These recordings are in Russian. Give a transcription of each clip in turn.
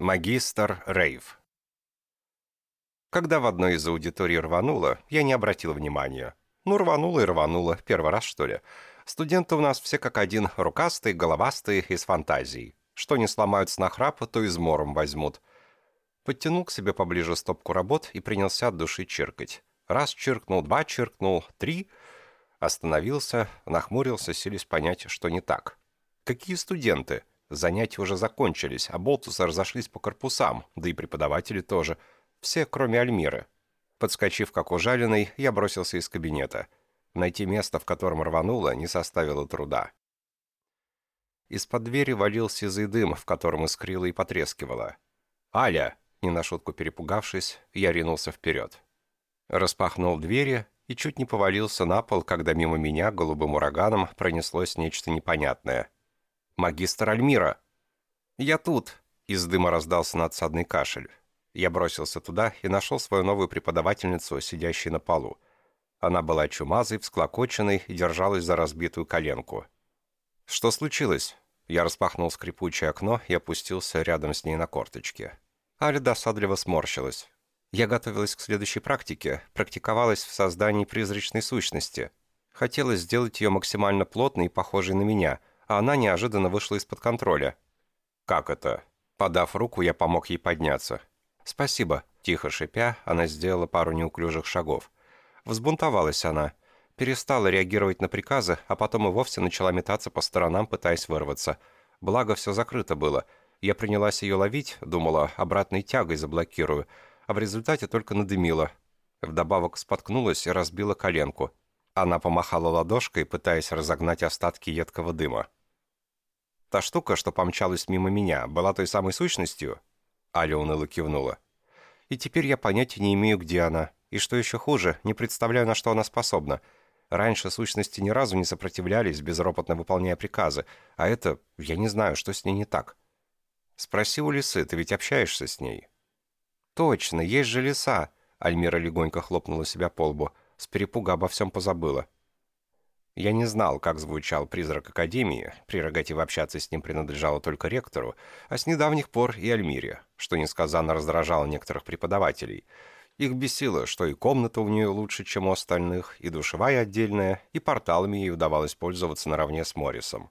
Магистр Рейв. Когда в одной из аудиторий рвануло, я не обратил внимания. Ну, рвануло и рвануло, первый раз, что ли. Студенты у нас все как один, рукастые, головастые, из фантазий. Что не сломают с нахрапа, то измором возьмут. Подтянул к себе поближе стопку работ и принялся от души чиркать. Раз чиркнул, два чиркнул, три. Остановился, нахмурился, силясь понять, что не так. Какие студенты? Занятия уже закончились, а болтусы разошлись по корпусам, да и преподаватели тоже. Все, кроме Альмиры. Подскочив как ужаленный, я бросился из кабинета. Найти место, в котором рвануло, не составило труда. Из-под двери валил сизый дым, в котором искрило и потрескивало. «Аля!» Не на шутку перепугавшись, я ринулся вперед. Распахнул двери и чуть не повалился на пол, когда мимо меня голубым ураганом пронеслось нечто непонятное — «Магистр Альмира!» «Я тут!» — из дыма раздался надсадный кашель. Я бросился туда и нашел свою новую преподавательницу, сидящей на полу. Она была чумазой, всклокоченной и держалась за разбитую коленку. «Что случилось?» Я распахнул скрипучее окно и опустился рядом с ней на корточки. Аля досадливо сморщилась. Я готовилась к следующей практике, практиковалась в создании призрачной сущности. Хотелось сделать ее максимально плотной и похожей на меня, а она неожиданно вышла из-под контроля. «Как это?» Подав руку, я помог ей подняться. «Спасибо», — тихо шипя, она сделала пару неуклюжих шагов. Взбунтовалась она. Перестала реагировать на приказы, а потом и вовсе начала метаться по сторонам, пытаясь вырваться. Благо, все закрыто было. Я принялась ее ловить, думала, обратной тягой заблокирую, а в результате только надымила. Вдобавок споткнулась и разбила коленку. Она помахала ладошкой, пытаясь разогнать остатки едкого дыма. Та штука, что помчалась мимо меня, была той самой сущностью?» Аля уныло кивнула. «И теперь я понятия не имею, где она. И что еще хуже, не представляю, на что она способна. Раньше сущности ни разу не сопротивлялись, безропотно выполняя приказы. А это... я не знаю, что с ней не так». «Спроси у лисы, ты ведь общаешься с ней?» «Точно, есть же лиса!» Альмира легонько хлопнула себя по лбу. С перепуга обо всем позабыла. Я не знал, как звучал призрак Академии, прерогатива общаться с ним принадлежала только ректору, а с недавних пор и Альмире, что несказанно раздражало некоторых преподавателей. Их бесило, что и комната у нее лучше, чем у остальных, и душевая отдельная, и порталами ей удавалось пользоваться наравне с Моррисом.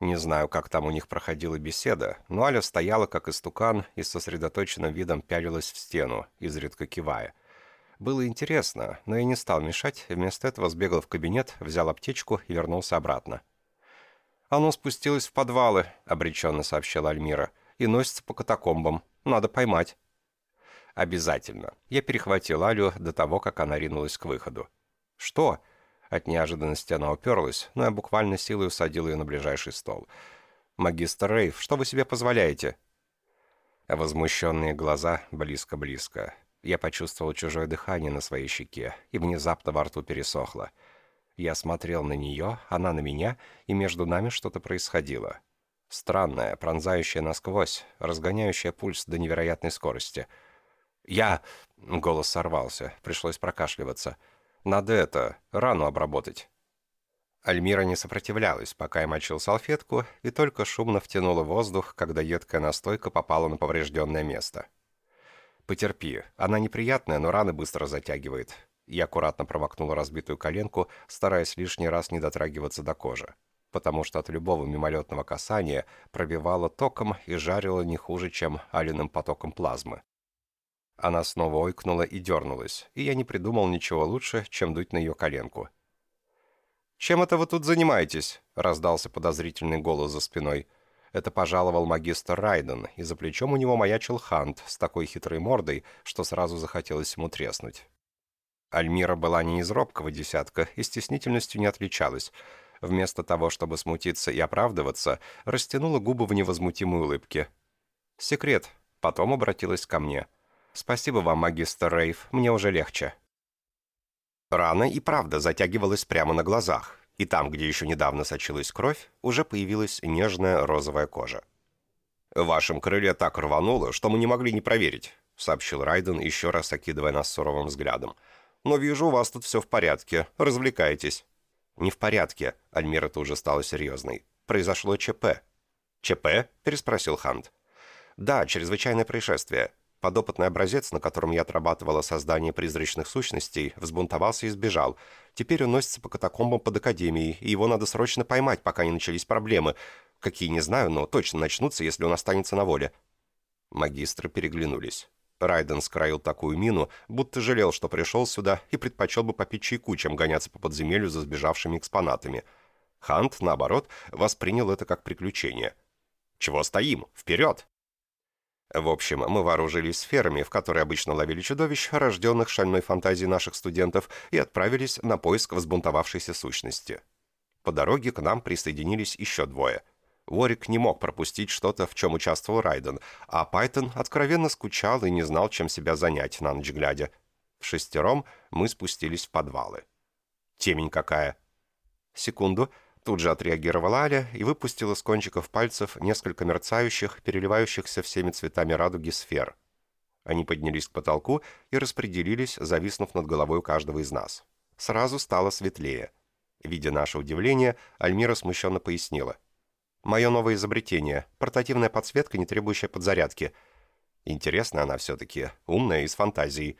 Не знаю, как там у них проходила беседа, но Аля стояла как истукан и сосредоточенным видом пялилась в стену, изредка кивая – было интересно, но я не стал мешать, вместо этого сбегал в кабинет, взял аптечку и вернулся обратно. «Оно спустилось в подвалы», — обреченно сообщила Альмира, «и носится по катакомбам. Надо поймать». «Обязательно». Я перехватил Алю до того, как она ринулась к выходу. «Что?» От неожиданности она уперлась, но я буквально силой усадил ее на ближайший стол. «Магистр Рейв, что вы себе позволяете?» Возмущенные глаза близко-близко. Я почувствовал чужое дыхание на своей щеке, и внезапно во рту пересохло. Я смотрел на нее, она на меня, и между нами что-то происходило. Странное, пронзающее насквозь, разгоняющее пульс до невероятной скорости. «Я...» — голос сорвался, пришлось прокашливаться. «Надо это, рану обработать». Альмира не сопротивлялась, пока я мочил салфетку, и только шумно втянула воздух, когда едкая настойка попала на поврежденное место. «Потерпи. Она неприятная, но раны быстро затягивает». Я аккуратно промокнул разбитую коленку, стараясь лишний раз не дотрагиваться до кожи, потому что от любого мимолетного касания пробивало током и жарило не хуже, чем алиным потоком плазмы. Она снова ойкнула и дернулась, и я не придумал ничего лучше, чем дуть на ее коленку. «Чем это вы тут занимаетесь?» — раздался подозрительный голос за спиной — это пожаловал магистр Райден, и за плечом у него маячил Хант с такой хитрой мордой, что сразу захотелось ему треснуть. Альмира была не из робкого десятка и стеснительностью не отличалась. Вместо того, чтобы смутиться и оправдываться, растянула губы в невозмутимой улыбке. «Секрет», потом обратилась ко мне. «Спасибо вам, магистр Рейв, мне уже легче». Рана и правда затягивалась прямо на глазах и там, где еще недавно сочилась кровь, уже появилась нежная розовая кожа. «В вашем крыле так рвануло, что мы не могли не проверить», сообщил Райден, еще раз окидывая нас суровым взглядом. «Но вижу, у вас тут все в порядке. Развлекайтесь». «Не в порядке», — Альмира тут же стала серьезной. «Произошло ЧП». «ЧП?» — переспросил Хант. «Да, чрезвычайное происшествие. Подопытный образец, на котором я отрабатывала создание призрачных сущностей, взбунтовался и сбежал. Теперь он носится по катакомбам под Академией, и его надо срочно поймать, пока не начались проблемы. Какие, не знаю, но точно начнутся, если он останется на воле». Магистры переглянулись. Райден скроил такую мину, будто жалел, что пришел сюда и предпочел бы попить чайку, чем гоняться по подземелью за сбежавшими экспонатами. Хант, наоборот, воспринял это как приключение. «Чего стоим? Вперед!» В общем, мы вооружились сферами, в которые обычно ловили чудовищ, рожденных шальной фантазией наших студентов, и отправились на поиск взбунтовавшейся сущности. По дороге к нам присоединились еще двое. Уорик не мог пропустить что-то, в чем участвовал Райден, а Пайтон откровенно скучал и не знал, чем себя занять на ночь глядя. В шестером мы спустились в подвалы. Темень какая! Секунду, Тут же отреагировала Аля и выпустила с кончиков пальцев несколько мерцающих, переливающихся всеми цветами радуги сфер. Они поднялись к потолку и распределились, зависнув над головой каждого из нас. Сразу стало светлее. Видя наше удивление, Альмира смущенно пояснила. «Мое новое изобретение. Портативная подсветка, не требующая подзарядки. Интересная она все-таки, умная и с фантазией».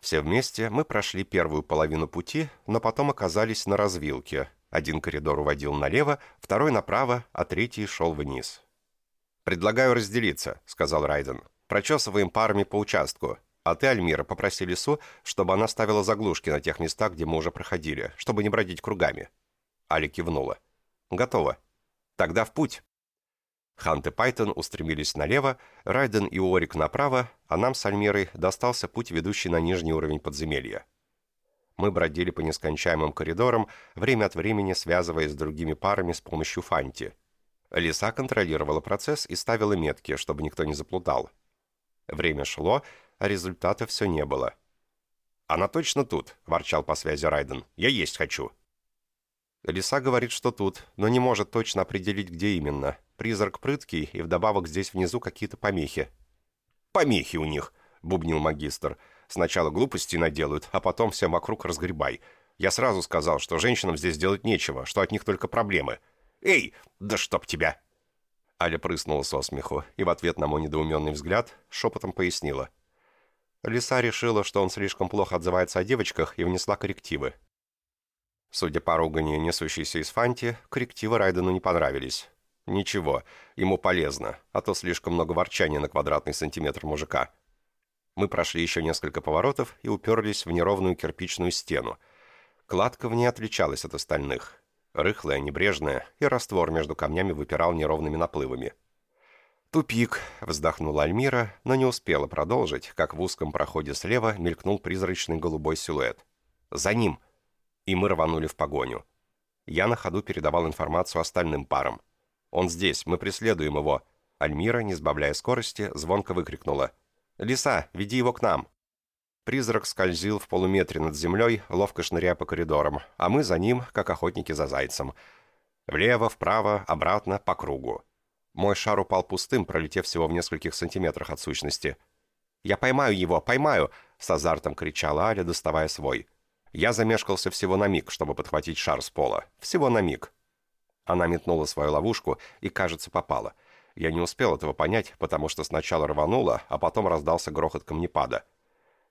Все вместе мы прошли первую половину пути, но потом оказались на развилке, один коридор уводил налево, второй направо, а третий шел вниз. «Предлагаю разделиться», — сказал Райден. «Прочесываем парами по участку. А ты, Альмира, попроси Лису, чтобы она ставила заглушки на тех местах, где мы уже проходили, чтобы не бродить кругами». Али кивнула. «Готово. Тогда в путь». Хант и Пайтон устремились налево, Райден и Уорик направо, а нам с Альмирой достался путь, ведущий на нижний уровень подземелья. Мы бродили по нескончаемым коридорам, время от времени связываясь с другими парами с помощью фанти. Лиса контролировала процесс и ставила метки, чтобы никто не заплутал. Время шло, а результата все не было. «Она точно тут», — ворчал по связи Райден. «Я есть хочу». Лиса говорит, что тут, но не может точно определить, где именно. Призрак прыткий, и вдобавок здесь внизу какие-то помехи. «Помехи у них», — бубнил магистр. Сначала глупости наделают, а потом всем вокруг разгребай. Я сразу сказал, что женщинам здесь делать нечего, что от них только проблемы. Эй, да чтоб тебя!» Аля прыснула со смеху и в ответ на мой недоуменный взгляд шепотом пояснила. Лиса решила, что он слишком плохо отзывается о девочках и внесла коррективы. Судя по ругани, несущейся из Фанти, коррективы Райдену не понравились. Ничего, ему полезно, а то слишком много ворчания на квадратный сантиметр мужика. Мы прошли еще несколько поворотов и уперлись в неровную кирпичную стену. Кладка в ней отличалась от остальных. Рыхлая, небрежная, и раствор между камнями выпирал неровными наплывами. «Тупик», — вздохнула Альмира, но не успела продолжить, как в узком проходе слева мелькнул призрачный голубой силуэт. «За ним!» И мы рванули в погоню. Я на ходу передавал информацию остальным парам. «Он здесь, мы преследуем его!» Альмира, не сбавляя скорости, звонко выкрикнула. «Лиса, веди его к нам!» Призрак скользил в полуметре над землей, ловко шныряя по коридорам, а мы за ним, как охотники за зайцем. Влево, вправо, обратно, по кругу. Мой шар упал пустым, пролетев всего в нескольких сантиметрах от сущности. «Я поймаю его, поймаю!» — с азартом кричала Аля, доставая свой. Я замешкался всего на миг, чтобы подхватить шар с пола. Всего на миг. Она метнула свою ловушку и, кажется, попала — я не успел этого понять, потому что сначала рвануло, а потом раздался грохот камнепада.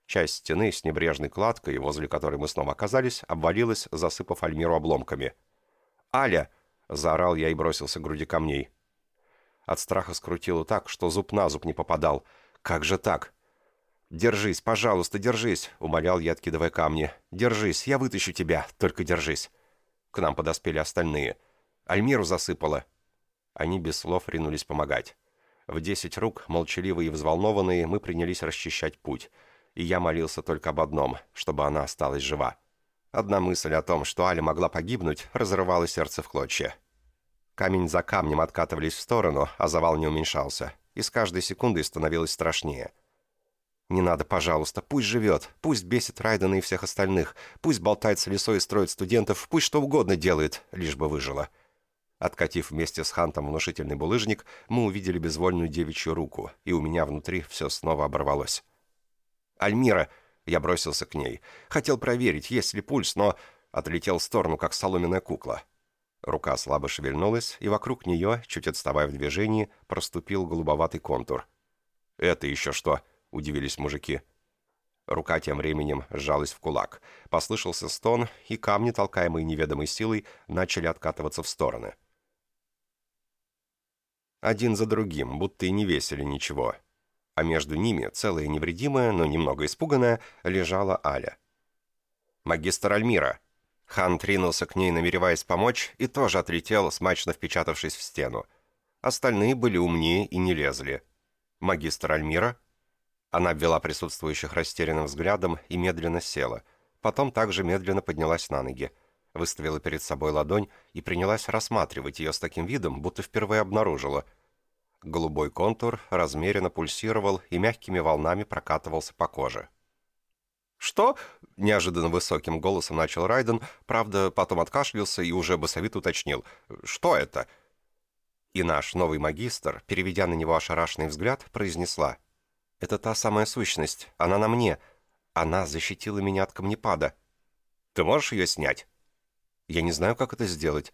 Часть стены с небрежной кладкой, возле которой мы снова оказались, обвалилась, засыпав Альмиру обломками. «Аля!» — заорал я и бросился к груди камней. От страха скрутило так, что зуб на зуб не попадал. «Как же так?» «Держись, пожалуйста, держись!» — умолял я, откидывая камни. «Держись, я вытащу тебя, только держись!» К нам подоспели остальные. Альмиру засыпало. Они без слов ринулись помогать. В десять рук, молчаливые и взволнованные, мы принялись расчищать путь. И я молился только об одном, чтобы она осталась жива. Одна мысль о том, что Аля могла погибнуть, разрывала сердце в клочья. Камень за камнем откатывались в сторону, а завал не уменьшался. И с каждой секундой становилось страшнее. «Не надо, пожалуйста, пусть живет, пусть бесит Райдена и всех остальных, пусть болтает с лесой и строит студентов, пусть что угодно делает, лишь бы выжила». Откатив вместе с Хантом внушительный булыжник, мы увидели безвольную девичью руку, и у меня внутри все снова оборвалось. «Альмира!» Я бросился к ней. Хотел проверить, есть ли пульс, но отлетел в сторону, как соломенная кукла. Рука слабо шевельнулась, и вокруг нее, чуть отставая в движении, проступил голубоватый контур. «Это еще что?» — удивились мужики. Рука тем временем сжалась в кулак. Послышался стон, и камни, толкаемые неведомой силой, начали откатываться в стороны. Один за другим, будто и не весили ничего. А между ними, целая невредимая, но немного испуганная, лежала Аля. «Магистр Альмира!» Хан тринулся к ней, намереваясь помочь, и тоже отлетел, смачно впечатавшись в стену. Остальные были умнее и не лезли. «Магистр Альмира?» Она обвела присутствующих растерянным взглядом и медленно села. Потом также медленно поднялась на ноги. Выставила перед собой ладонь и принялась рассматривать ее с таким видом, будто впервые обнаружила. Голубой контур размеренно пульсировал и мягкими волнами прокатывался по коже. «Что?» — неожиданно высоким голосом начал Райден, правда, потом откашлялся и уже басовито уточнил. «Что это?» И наш новый магистр, переведя на него ошарашенный взгляд, произнесла. «Это та самая сущность. Она на мне. Она защитила меня от камнепада. Ты можешь ее снять?» «Я не знаю, как это сделать.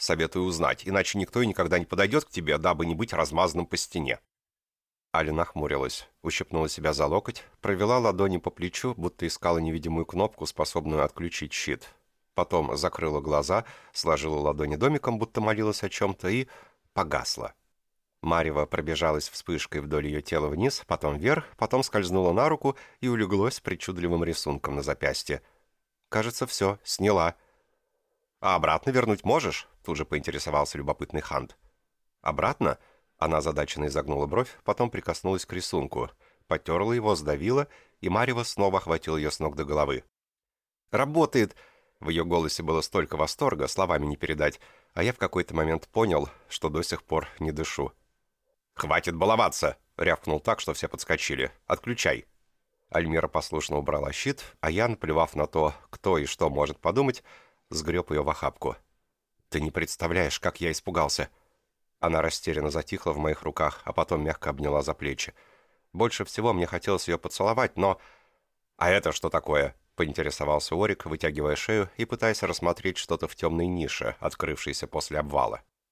Советую узнать, иначе никто и никогда не подойдет к тебе, дабы не быть размазанным по стене». Аля нахмурилась, ущипнула себя за локоть, провела ладони по плечу, будто искала невидимую кнопку, способную отключить щит. Потом закрыла глаза, сложила ладони домиком, будто молилась о чем-то, и погасла. Марева пробежалась вспышкой вдоль ее тела вниз, потом вверх, потом скользнула на руку и улеглась причудливым рисунком на запястье. «Кажется, все, сняла». «А обратно вернуть можешь?» — тут же поинтересовался любопытный Хант. «Обратно?» Она озадаченно изогнула бровь, потом прикоснулась к рисунку, потерла его, сдавила, и Марева снова охватил ее с ног до головы. «Работает!» В ее голосе было столько восторга, словами не передать, а я в какой-то момент понял, что до сих пор не дышу. «Хватит баловаться!» — рявкнул так, что все подскочили. «Отключай!» Альмира послушно убрала щит, а я, наплевав на то, кто и что может подумать, сгреб ее в охапку. «Ты не представляешь, как я испугался!» Она растерянно затихла в моих руках, а потом мягко обняла за плечи. Больше всего мне хотелось ее поцеловать, но... «А это что такое?» — поинтересовался Орик, вытягивая шею и пытаясь рассмотреть что-то в темной нише, открывшейся после обвала.